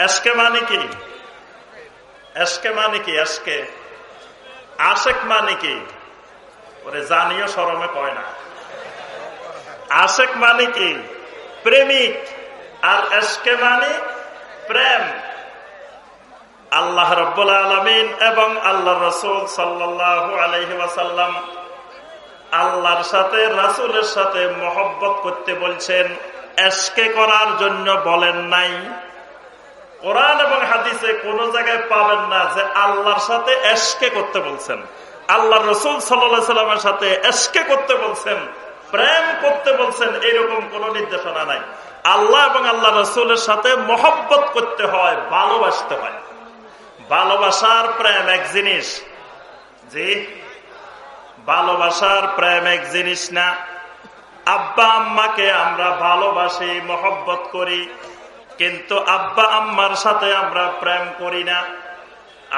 SK মানে কি SK মানে কি এসকে আশেক মানে কি ওরে জানিও সরমে কয় না আশেক মানে কি প্রেমিক আর এসকে মানে প্রেম আল্লাহ রব্বুল আলমিন এবং আল্লাহ রসুল সাল্লাহ আলহি আল্লাহর সাথে রাসুলের সাথে মহব্বত করতে বলছেন এসকে করার জন্য বলেন নাই কোরআন এবং হাদিসে কোন জায়গায় পাবেন না যে আল্লাহর সাথে এসকে করতে বলছেন। আল্লাহ রসুল সাল্লা সাল্লামের সাথে এসকে করতে বলছেন, প্রেম করতে বলছেন, এরকম কোন নির্দেশনা নাই। আল্লাহ এবং আল্লাহ রসুলের সাথে মহব্বত করতে হয়, ভালোবাসতে হয়। ভালোবাসার প্রেম এক জিনিস। জি? ভালোবাসার প্রেম এক জিনিস না। আব্বা আম্মাকে আমরা ভালোবাসি, মহব্বত করি। কিন্তু আব্বা আম্মার সাথে আমরা প্রেম করি না।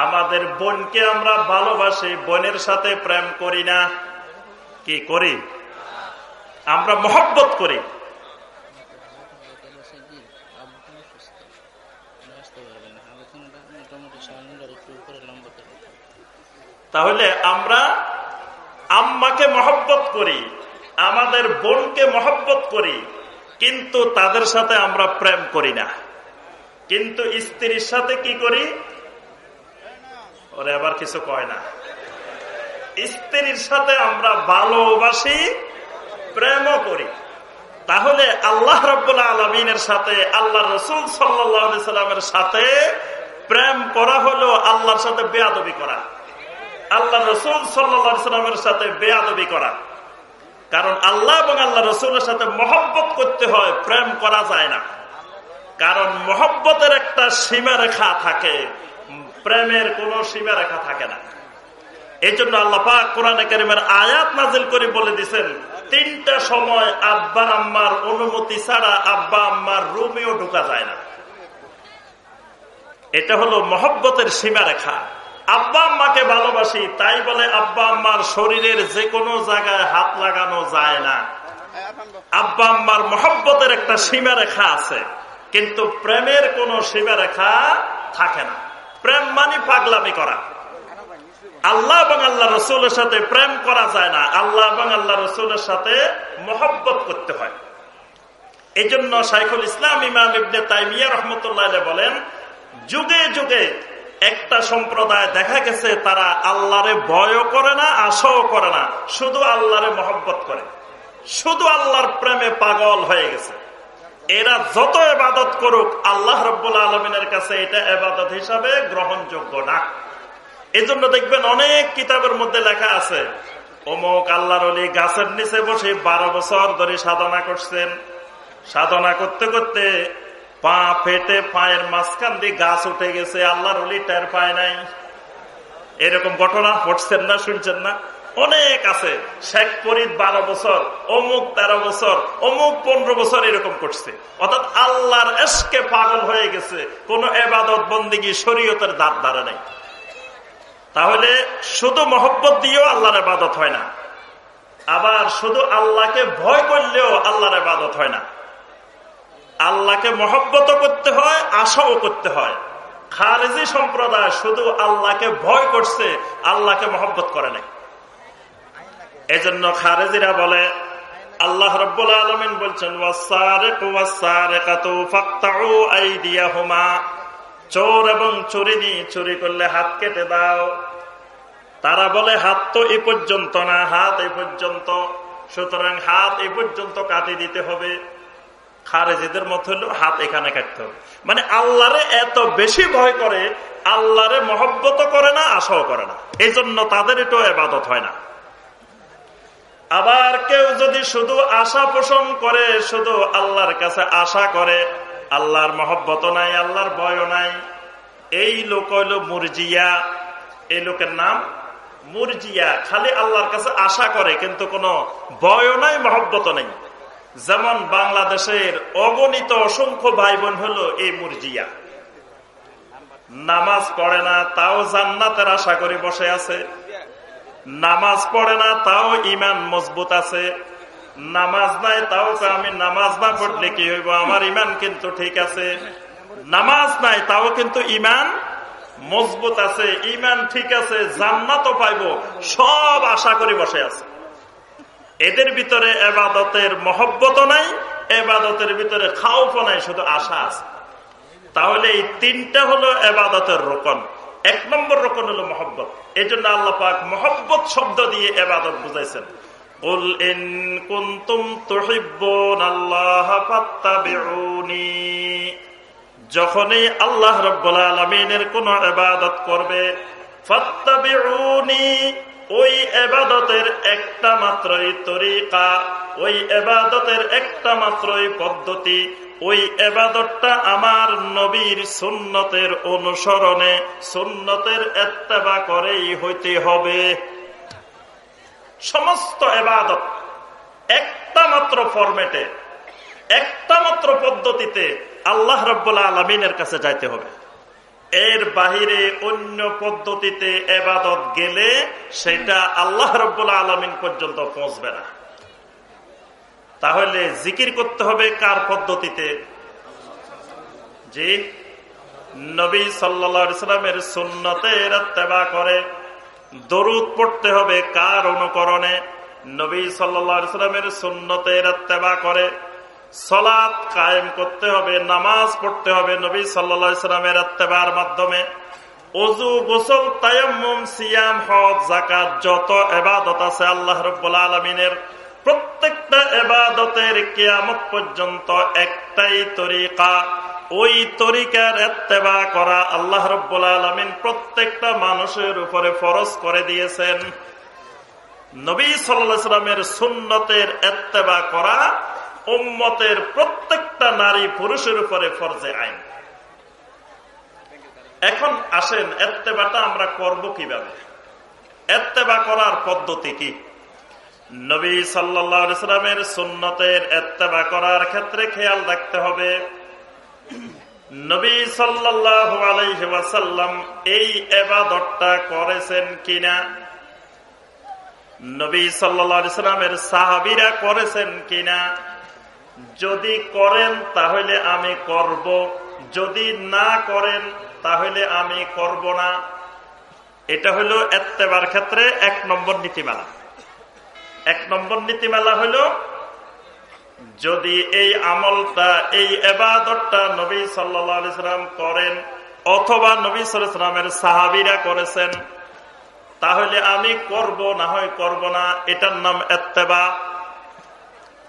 আমাদের বোনকে আমরা ভালোবাসি, বোনের সাথে প্রেম করি না। কি করি? আমরা মহব্বত করি। তাহলে আমরা আম্মাকে মহব্বত করি, আমাদের বোনকে মহব্বত করি। কিন্তু তাদের সাথে আমরা প্রেম করি না। কিন্তু স্ত্রীর সাথে কি করি? ওরে, আবার কিছু কয় না। স্ত্রীর সাথে আমরা ভালোবাসি, প্রেমও করি। তাহলে আল্লাহ রব্বুল্লা আলমিনের সাথে আল্লাহ রসুল সাল্লামের সাথে প্রেম করা হলো আল্লাহর সাথে বেয়াদবি করা। আল্লাহ রসুল সাল্লামের সাথে বেয়াদবি করা। কারণ আল্লাহ এবং আল্লাহ রসুলের সাথে মহব্বত করতে হয়, প্রেম করা যায় না। কারণ মহব্বতের একটা সীমারেখা থাকে, প্রেমের কোন সীমারেখা থাকে না। এই জন্য আল্লাহ পাক কোরআনে কারিমের আয়াত নাজিল করে বলে দিচ্ছেন তিনটা সময় আব্বা আম্মার অনুমতি ছাড়া আব্বা আম্মার রুমেও ঢুকা যায় না। এটা হলো মহব্বতের সীমারেখা। আব্বা আম্মাকে ভালোবাসি, তাই বলে আব্বা আম্মার শরীরের যে কোনো জায়গায় হাত লাগানো যায় না। আব্বা আম্মার মহব্বতের একটা সীমারেখা আছে, কিন্তু প্রেমের কোন সীমারেখা থাকে না। প্রেম মানে পাগলামি করা। আল্লাহ এবং আল্লাহ রসুলের সাথে প্রেম করা যায় না, আল্লাহ এবং আল্লাহ রসুলের সাথে মহব্বত করতে হয়। এই জন্য শাইখুল ইসলাম ইমাম ইবনে তাইমিয়া রহমতুল্লাহ বলেন, যুগে যুগে একটা সম্প্রদায় দেখা গেছে, তারা আল্লাহরে ভয়ও করে না, আশাও করে না। শুধু আল্লাহরে মহব্বত করে। শুধু আল্লাহর প্রেমে পাগল হয়ে গেছে। এরা যত এবাদত করুক, আল্লাহ রব্বুল আলমিনের কাছে এটা এবাদত হিসাবে গ্রহণযোগ্য না। এই জন্য দেখবেন অনেক কিতাবের মধ্যে লেখা আছে, অমুক আল্লাহর অলি গাছের নিচে বসে বারো বছর ধরে সাধনা করছেন। সাধনা করতে করতে পা ফেটে পায়ের মাঝখান দিয়ে গাছ উঠে গেছে, আল্লাহর টের পায় নাই। এরকম ঘটনা ঘটছেন না, শুনছেন না? অনেক আছে। শেখ ফরিদ বারো বছর, অমুক তেরো বছর, অমুক পনেরো বছর এরকম করছে। অর্থাৎ আল্লাহর এসকে পাগল হয়ে গেছে। কোন এবাদত বন্দিগি শরীয়তের দাঁত ধারে নেই। তাহলে শুধু মহব্বত দিয়েও আল্লাহর এবাদত হয় না। আবার শুধু আল্লাহকে ভয় করলেও আল্লাহর এবাদত হয় না। আল্লাহকে মহব্বত করতে হয়, আশাও করতে হয়। খারেজি সম্প্রদায় শুধু আল্লাহকে ভয় করছে, আল্লাহকে মহব্বত করে নাই। এজন্য খারেজিরা বলে, আল্লাহ রব্বুল আলমিন বলছেন চোর এবং চুরিনি, চুরি করলে হাত কেটে দাও। তারা বলে, হাত তো এ পর্যন্ত না, হাত এ পর্যন্ত। সুতরাং হাত এ পর্যন্ত কাটি দিতে হবে। খারেজিদের মত হলো হাত এখানে কাটতে হবে। মানে আল্লাহরে এত বেশি ভয় করে, আল্লাহরে মহব্বত করে না, আশাও করে না। এই জন্য তাদের এটাও এবাদত হয় না। আবার কেউ যদি শুধু আশা পোষণ করে, শুধু আল্লাহর কাছে আশা করে, আল্লাহর মহব্বত নাই, আল্লাহর ভয়ও নাই, এই লোক হইল মুরজিয়া। এই লোকের নাম মুরজিয়া। খালি আল্লাহর কাছে আশা করে, কিন্তু কোনো ভয়ও নাই মহব্বত নেই। যেমন বাংলাদেশের অগণিত অসংখ্য ভাই বোন হলো এই মুরজিয়া। নামাজ পড়ে না, তাও জান্নাতের আশা করে বসে আছে। নামাজ পড়ে না, তাও ইমান মজবুত আছে। নামাজ নাই, তাও আমি নামাজ না পড়লে কি হইব? আমার ইমান কিন্তু ঠিক আছে। নামাজ নাই, তাও কিন্তু ইমান মজবুত আছে। ইমান ঠিক আছে, জান্নাতও পাইব, সব আশা করে বসে আছে। এদের ভিতরে এবাদতের মহব্বত নাই এবাদতের ভিতরে খাওপ নাই শুধু আশা আছে তাহলে এই তিনটা হলো এবাদতের রোকন এক নম্বর রোকন হলো মহব্বত এই জন্য আল্লাহ পাক মহব্বত শব্দ দিয়ে এবাদত বুঝাইছেন قل إن كنتم تحبون الله فاتبعوني যখনই আল্লাহ রব্বুল আলমিনের কোন এবাদত করবে ফত্তাবিউনি ওই এবাদতের একটা মাত্রই তরিকা, ওই এবাদতের একটা মাত্রই পদ্ধতি, ওই এবাদতটা আমার নবীর সুন্নতের অনুসরণে, সুন্নতের এত্তেবা করেই হইতে হবে। সমস্ত এবাদত একটা মাত্র ফরম্যাটে একটা মাত্র পদ্ধতিতে আল্লাহ রব্বুল্লা আলমিনের কাছে যাইতে হবে। এর বাহিরে অন্য পদ্ধতিতে এবাদত গেলে সেটা আল্লাহ রব্বুল্লা আলমিন পর্যন্ত পৌঁছবে না। তাহলে জিকির করতে হবে কার পদ্ধতিতে? জি, নবী সাল্লামের সুন্নতের তেবা করে, দরুদ পড়তে হবে কার অনুকরণে? নবী সাল্লামের সুন্নতের তেবা করে সলাৎ কায়েম করতে হবে, নামাজ পড়তে হবে নবী সাল্লামের আত্মেবার মাধ্যমে। অজু গোসল, তায়াম্মুম, সিয়াম, হজ জাকাত যত এবাদত আছে আল্লাহ রব্বুল আলমিনের, প্রত্যেকটা এবাদতের কেয়ামত পর্যন্ত একটাই তরিকা। ওই তরিকার এত্তেবা করা আল্লাহ রব্বুল আলমিন প্রত্যেকটা মানুষের উপরে ফরজ করে দিয়েছেন। নবী সাল্লামের সুন্নতের এত্তেবা করা উম্মতের প্রত্যেকটা নারী পুরুষের উপরে ফরজে আইন। এখন আসেন, এত্তেবাটা আমরা করব কীভাবে? এত্তেবা করার পদ্ধতি কি? নবী সাল্লামের সুন্নতের এত্তেবা করার ক্ষেত্রে খেয়াল রাখতে হবে। নবী সাল্লাহ আলাইসাল্লাম এই এবাদতটা করেছেন কিনা? নবী সাল্লামের সাহাবিরা করেছেন কিনা? যদি করেন তাহলে আমি করব। যদি না করেন তাহলে আমি করব না। এটা হলো এত্তেবার ক্ষেত্রে এক নম্বর নীতিমালা। এক নম্বর নীতিমালা হলো, যদি এই আমলটা, এই এবাদতটা নবী সাল্লাম করেন অথবা নবী সালামের সাহাবিরা করেছেন, তাহলে আমি করব না হয় করব না, এটার নাম এত্তেবা।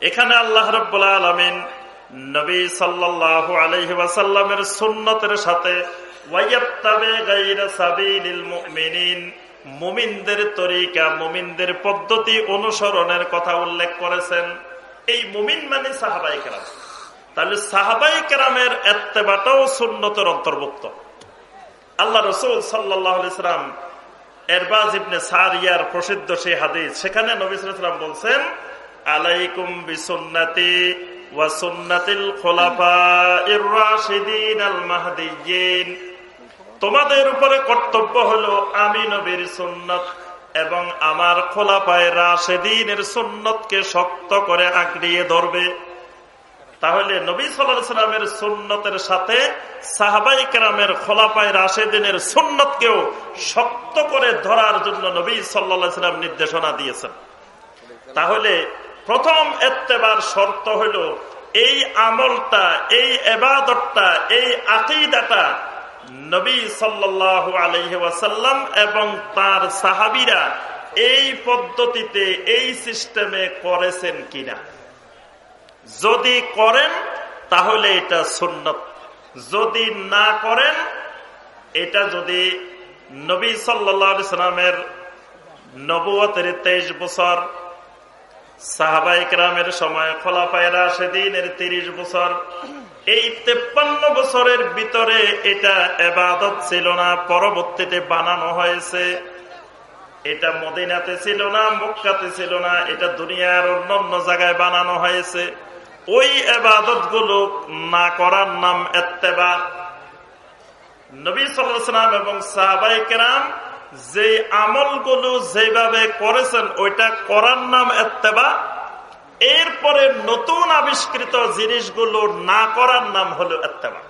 এখানে আল্লাহ রব্বুল আলমিন নবী সাল্লাহ আলহি ওয়াসাল্লামের সুন্নতের সাথে মুমিনদের তরিকা, মুমিনদের পদ্ধতি অনুসরণের কথা উল্লেখ করেছেন। এই মুমিন মানে সাহাবাই কেরাম। তাহলে সাহাবাই কেরামের এত্তেবাটাও সুন্নতের অন্তর্ভুক্ত। আল্লাহ রসুল সাল্লাহ ইসলাম এরবাজ সারিয়ার প্রসিদ্ধ সেই হাদিস। সেখানে নবিসাম বলছেন, আলাইকুম বিসুন্নতি ওয়াসুন্নাতিল খোলাফা ইর-রাশিদিন আল মাহদিয়িন তোমাদের উপরে কর্তব্য হলো আমি নবীর সুন্নত এবং আমার খোলাপায় রাশেদিনের সুন্নতকে শক্ত করে আঁকড়িয়ে ধরবে। তাহলে নবী সাল্লামের সুন্নতের সাথে সাহাবাই কেরামের খোলাপায় রাশেদিনের সুন্নতকেও শক্ত করে ধরার জন্য নবী সাল্লা সাল্লাম নির্দেশনা দিয়েছেন। তাহলে প্রথম এত্তেবার শর্ত হইল, এই আমলটা, এই এবাদতটা, এই আকিদাটা নবী সাল্লাহ আলহ্লাম এবং তার সাহাবিরা এই পদ্ধতিতে, এই সিস্টেমে করেছেন কিনা। যদি করেন, তাহলে এটা সুন্নত। যদি না করেন, এটা যদি নবী সাল্লামের নবুয়তের তেইশ বছর সাহাবাইক রামের সময় খোলাফায়রা সেদিনের তিরিশ বছর, এই তেপ্পান্ন বছরের ভিতরে এটা এবাদত ছিল না, পরবর্তীতে বানানো হয়েছে। এটা মদিনাতে ছিল না, মক্কাতে ছিল না, এটা দুনিয়ার অন্যান্য জায়গায় বানানো হয়েছে। ওই এবাদতগুলো না করার নাম এত্তেবা। নবী সাল্লাম এবং সাহাবাই কেরাম যে আমলগুলো যেভাবে করেছেন, ওইটা করার নাম এত্তেবা। এরপরে নতুন আবিষ্কৃত জিনিসগুলো না করার নাম হলো এত্তেবা।